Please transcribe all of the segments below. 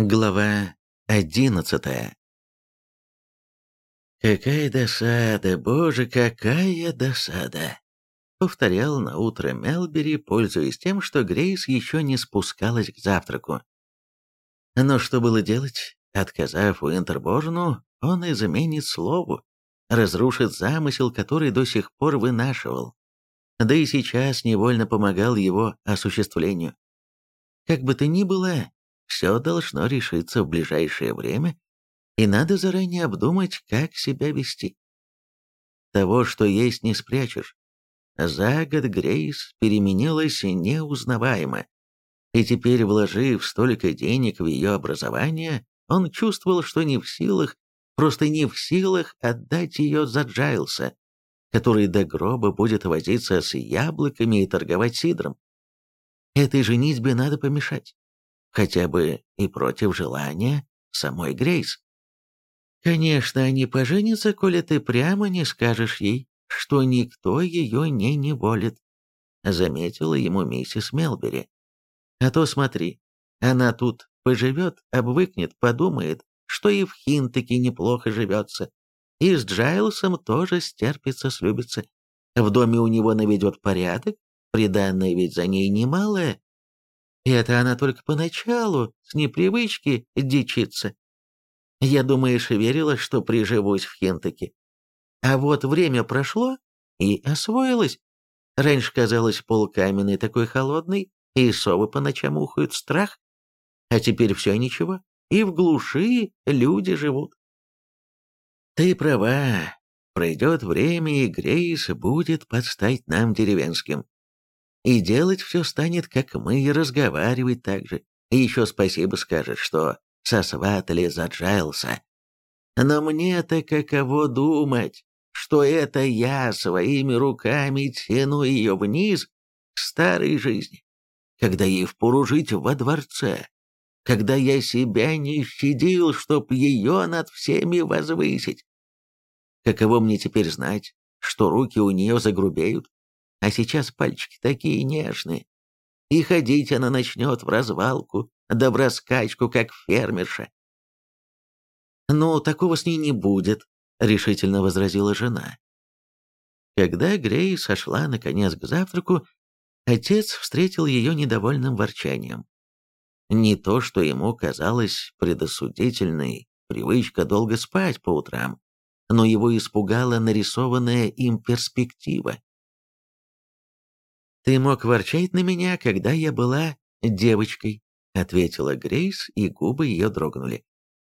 Глава одиннадцатая «Какая досада, боже, какая досада!» — повторял на утро Мелбери, пользуясь тем, что Грейс еще не спускалась к завтраку. Но что было делать? Отказав Уинтерборну, он изменит слову, разрушит замысел, который до сих пор вынашивал. Да и сейчас невольно помогал его осуществлению. Как бы то ни было, все должно решиться в ближайшее время, и надо заранее обдумать, как себя вести. Того, что есть, не спрячешь. За год Грейс переменилась неузнаваемо, и теперь, вложив столько денег в ее образование, он чувствовал, что не в силах, просто не в силах отдать ее за Джайлса, который до гроба будет возиться с яблоками и торговать сидром. Этой женитьбе надо помешать хотя бы и против желания самой Грейс. Конечно, они поженятся, коли ты прямо не скажешь ей, что никто ее не неволит, заметила ему миссис Мелбери. А то смотри, она тут поживет, обвыкнет, подумает, что и в Хинтаке неплохо живется, и с Джайлсом тоже стерпится, слюбится. В доме у него наведет порядок, приданное ведь за ней немалое, это она только поначалу, с непривычки, дичится. Я, думаешь, верила, что приживусь в Хентаке. А вот время прошло и освоилась. Раньше казалось пол каменный такой холодный, и совы по ночам ухают страх. А теперь все ничего, и в глуши люди живут. Ты права, пройдет время, и Грейс будет подстать нам деревенским. И делать все станет, как мы, и разговаривать так же. И еще спасибо скажет, что сосватали за Джайлса. Но мне-то каково думать, что это я своими руками тяну ее вниз к старой жизни, когда ей впору жить во дворце, когда я себя не щадил, чтоб ее над всеми возвысить. Каково мне теперь знать, что руки у нее загрубеют, а сейчас пальчики такие нежные. И ходить она начнет в развалку, раскачку, как фермерша. «Ну, такого с ней не будет», — решительно возразила жена. Когда Грей сошла, наконец, к завтраку, отец встретил ее недовольным ворчанием. Не то, что ему казалось предосудительной привычка долго спать по утрам, но его испугала нарисованная им перспектива. «Ты мог ворчать на меня, когда я была девочкой», — ответила Грейс, и губы ее дрогнули.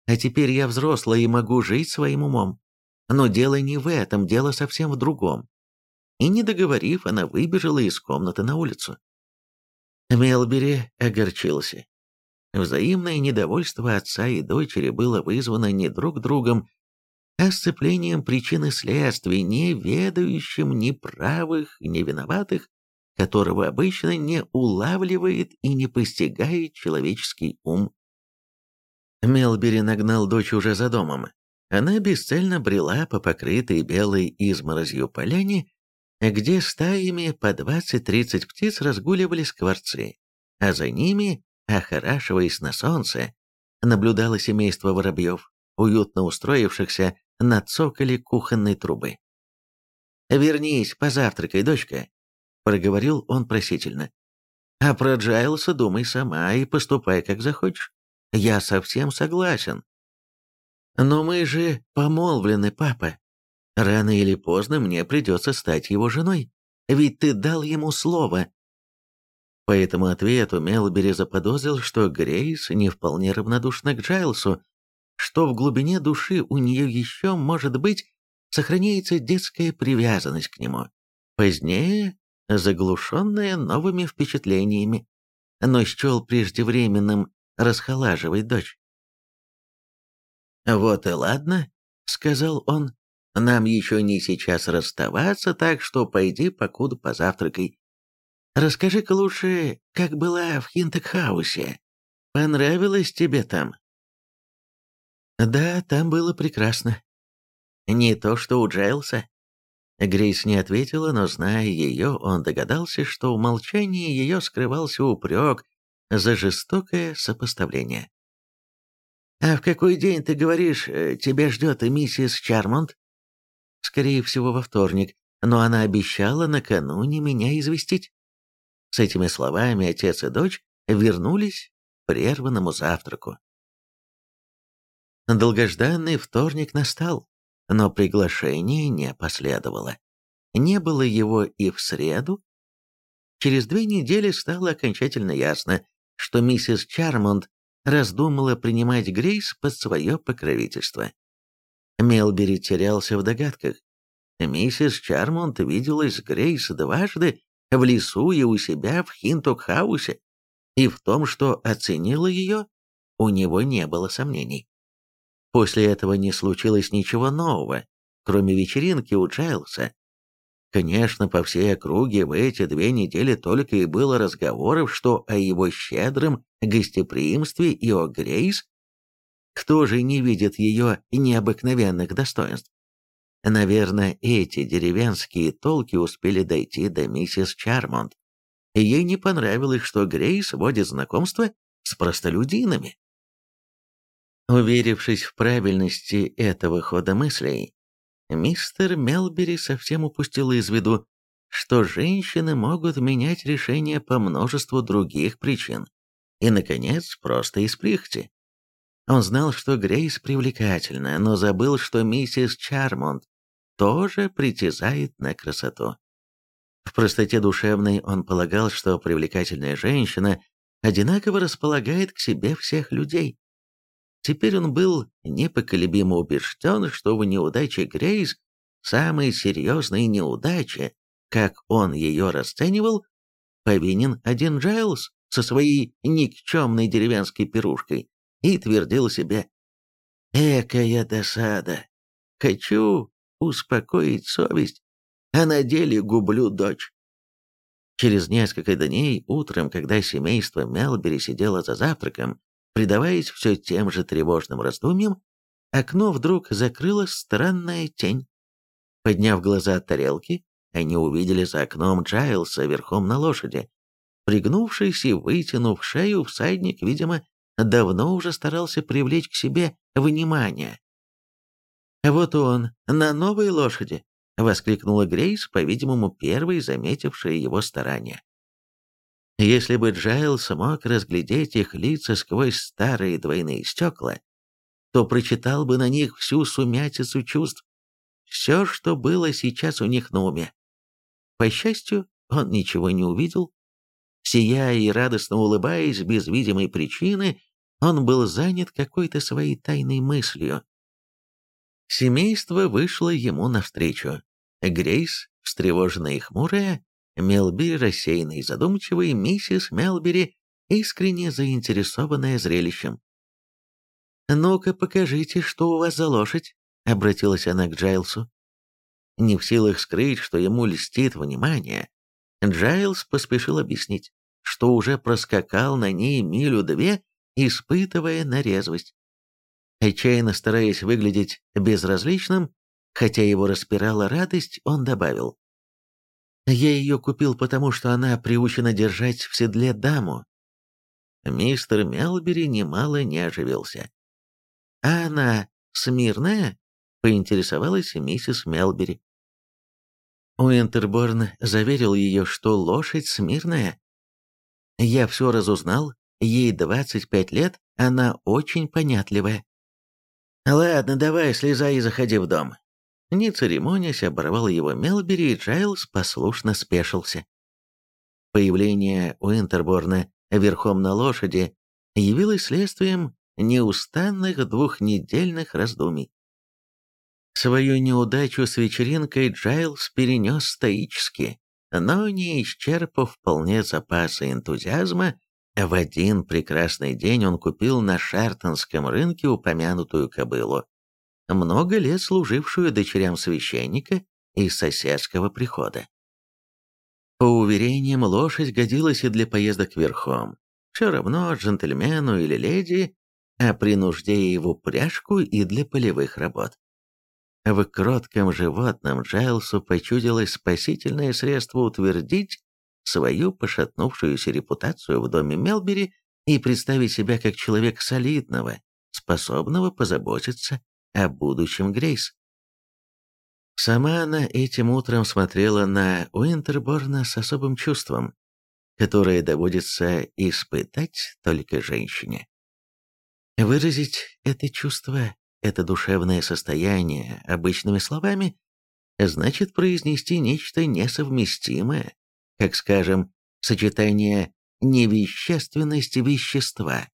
«А теперь я взрослая и могу жить своим умом. Но дело не в этом, дело совсем в другом». И не договорив, она выбежала из комнаты на улицу. Мелбери огорчился. Взаимное недовольство отца и дочери было вызвано не друг другом, а сцеплением причин и следствий, не ведающим ни правых, ни виноватых, которого обычно не улавливает и не постигает человеческий ум. Мелбери нагнал дочь уже за домом. Она бесцельно брела по покрытой белой изморозью поляне, где стаями по 20-30 птиц разгуливали скворцы, а за ними, охорашиваясь на солнце, наблюдало семейство воробьев, уютно устроившихся на цоколе кухонной трубы. «Вернись, позавтракай, дочка», — проговорил он просительно. «А про Джайлса думай сама и поступай, как захочешь. Я совсем согласен». «Но мы же помолвлены, папа. Рано или поздно мне придется стать его женой, ведь ты дал ему слово». По этому ответу Мелбери заподозрил, что Грейс не вполне равнодушна к Джайлсу, что в глубине души у нее еще, может быть, сохраняется детская привязанность к нему. Позднее заглушенная новыми впечатлениями, но счел преждевременным расхолаживать дочь. «Вот и ладно», — сказал он, — «нам еще не сейчас расставаться, так что пойди покуда позавтракай. Расскажи-ка лучше, как была в Хинтекхаусе. Понравилось тебе там?» «Да, там было прекрасно. Не то, что у Джайлса. Грейс не ответила, но, зная ее, он догадался, что в молчании ее скрывался упрек за жестокое сопоставление. «А в какой день, ты говоришь, э, тебя ждет миссис Чармонт?» «Скорее всего, во вторник, но она обещала накануне меня известить». С этими словами отец и дочь вернулись к прерванному завтраку. Долгожданный вторник настал, но приглашение не последовало. Не было его и в среду. Через две недели стало окончательно ясно, что миссис Чармонт раздумала принимать Грейс под свое покровительство. Мелбери терялся в догадках. Миссис Чармонт виделась с Грейс дважды в лесу и у себя в Хинтокхаусе, и в том, что оценила ее, у него не было сомнений. После этого не случилось ничего нового, кроме вечеринки у Джайлса. Конечно, по всей округе в эти две недели только и было разговоров, что о его щедром гостеприимстве и о Грейс. Кто же не видит ее необыкновенных достоинств? Наверное, эти деревенские толки успели дойти до миссис Чармонт. Ей не понравилось, что Грейс водит знакомство с простолюдинами. Уверившись в правильности этого хода мыслей, мистер Мелбери совсем упустил из виду, что женщины могут менять решения по множеству других причин. И, наконец, просто из прихти. Он знал, что Грейс привлекательна, но забыл, что миссис Чармонт тоже притязает на красоту. В простоте душевной он полагал, что привлекательная женщина одинаково располагает к себе всех людей. Теперь он был непоколебимо убежден, что в неудаче Грейс, самой серьезной неудаче, как он ее расценивал, повинен один Джайлз со своей никчемной деревенской пирушкой, и твердил себе «Экая досада! Хочу успокоить совесть, а на деле гублю дочь. Через несколько дней, утром, когда семейство Мелбери сидело за завтраком, предаваясь все тем же тревожным раздумьям, окно вдруг закрыла странная тень. Подняв глаза от тарелки, они увидели за окном Джайлса верхом на лошади. Пригнувшись и вытянув шею, всадник, видимо, давно уже старался привлечь к себе внимание. «Вот он, на новой лошади!» — воскликнула Грейс, по-видимому, первой заметившая его старания. Если бы Джайл смог разглядеть их лица сквозь старые двойные стекла, то прочитал бы на них всю сумятицу чувств, все, что было сейчас у них на уме. По счастью, он ничего не увидел. Сияя и радостно улыбаясь без видимой причины, он был занят какой-то своей тайной мыслью, Семейство вышло ему навстречу. Грейс, встревоженная и хмурая, Мелбери рассеянный и задумчивый, миссис Мелбери, искренне заинтересованная зрелищем. «Ну-ка, покажите, что у вас за лошадь», — обратилась она к Джайлсу. Не в силах скрыть, что ему льстит внимание, Джайлс поспешил объяснить, что уже проскакал на ней милю-две, испытывая на резвость. Отчаянно стараясь выглядеть безразличным, хотя его распирала радость, он добавил. «Я ее купил потому, что она приучена держать в седле даму». Мистер Мелбери немало не оживился. «А она смирная?» — поинтересовалась миссис Мелбери. Уинтерборн заверил ее, что лошадь смирная. «Я все разузнал, ей 25 лет, она очень понятливая». «Ладно, давай, слезай и заходи в дом». Не церемонясь, оборвал его Мелбери, и Джайлз послушно спешился. Появление Уинтерборна верхом на лошади явилось следствием неустанных двухнедельных раздумий. Свою неудачу с вечеринкой Джайлз перенес стоически, но не исчерпав вполне запасы энтузиазма, в один прекрасный день он купил на Шартонском рынке упомянутую кобылу, много лет служившую дочерям священника из соседского прихода. По уверениям, лошадь годилась и для поездок верхом, все равно джентльмену или леди, а при нужде его пряжку и для полевых работ. В кротком животном Джайлсу почудилось спасительное средство утвердить свою пошатнувшуюся репутацию в доме Мелбери и представить себя как человек солидного, способного позаботиться о будущем Грейс. Сама она этим утром смотрела на Уинтерборна с особым чувством, которое доводится испытать только женщине. Выразить это чувство, это душевное состояние обычными словами, значит произнести нечто несовместимое, как, скажем, сочетание невещественности вещества.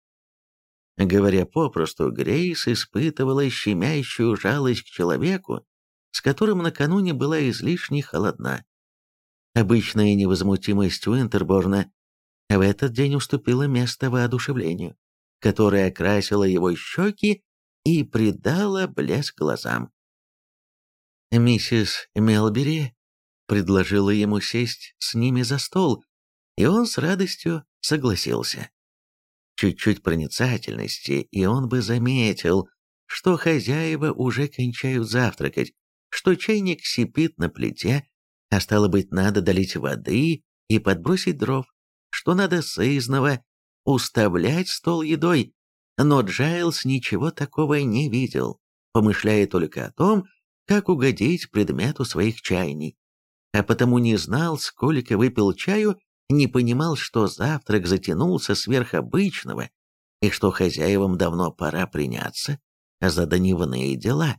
Говоря попросту, Грейс испытывала щемящую жалость к человеку, с которым накануне была излишне холодна. Обычная невозмутимость Уинтерборна в этот день уступила место воодушевлению, которое окрасило его щеки и придало блеск глазам. Миссис Мелбери предложила ему сесть с ними за стол, и он с радостью согласился. Чуть-чуть проницательности, и он бы заметил, что хозяева уже кончают завтракать, что чайник сипит на плите, а стало быть, надо долить воды и подбросить дров, что надо сызново уставлять стол едой, но Джайлс ничего такого не видел, помышляя только о том, как угодить предмету своих чаяний, а потому не знал, сколько выпил чаю не понимал, что завтрак затянулся сверх обычного и что хозяевам давно пора приняться за дневные дела.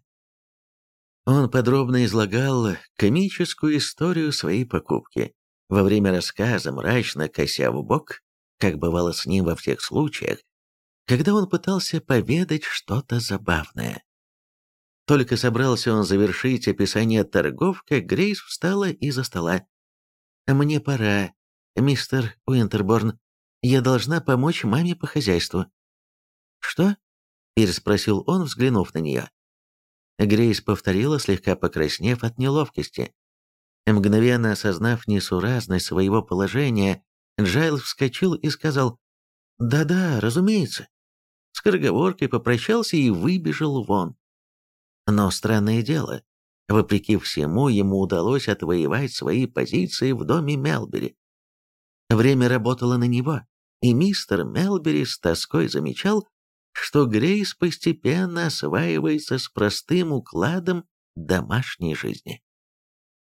Он подробно излагал комическую историю своей покупки. Во время рассказа, мрачно кося в бок, как бывало с ним во всех случаях, когда он пытался поведать что-то забавное. Только собрался он завершить описание торгов, как Грейс встала из-за стола. «Мне пора, «Мистер Уинтерборн, я должна помочь маме по хозяйству». «Что?» – переспросил он, взглянув на нее. Грейс повторила, слегка покраснев от неловкости. Мгновенно осознав несуразность своего положения, Джайл вскочил и сказал «Да-да, разумеется». Скороговоркой попрощался и выбежал вон. Но странное дело, вопреки всему, ему удалось отвоевать свои позиции в доме Мелбери. Время работало на него, и мистер Мелбери с тоской замечал, что Грейс постепенно осваивается с простым укладом домашней жизни.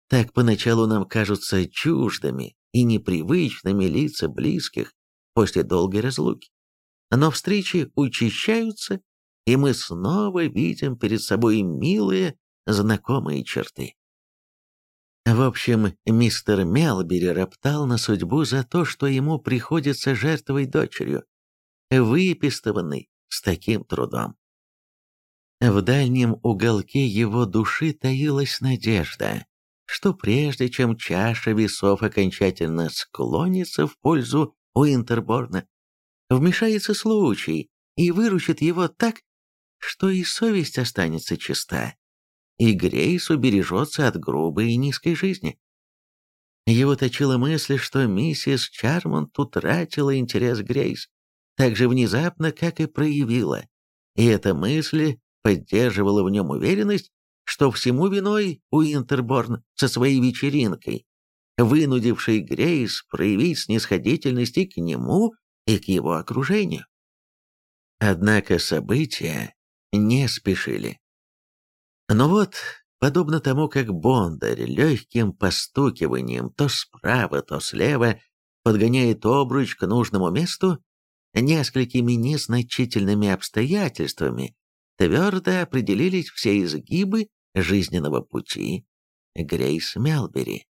Так поначалу нам кажутся чуждыми и непривычными лица близких после долгой разлуки. Но встречи учащаются, и мы снова видим перед собой милые, знакомые черты. В общем, мистер Мелбери роптал на судьбу за то, что ему приходится жертвовать дочерью, выпистованной с таким трудом. В дальнем уголке его души таилась надежда, что прежде чем чаша весов окончательно склонится в пользу Уинтерборна, вмешается случай и выручит его так, что и совесть останется чиста, и Грейс убережется от грубой и низкой жизни. Его точила мысль, что миссис Чармонт утратила интерес Грейс, так же внезапно, как и проявила, и эта мысль поддерживала в нем уверенность, что всему виной Уинтерборн со своей вечеринкой, вынудивший Грейс проявить снисходительность и к нему, и к его окружению. Однако события не спешили. Но вот, подобно тому, как Бондарь легким постукиванием то справа, то слева подгоняет обруч к нужному месту, несколькими незначительными обстоятельствами твердо определились все изгибы жизненного пути Грейс Мелбери.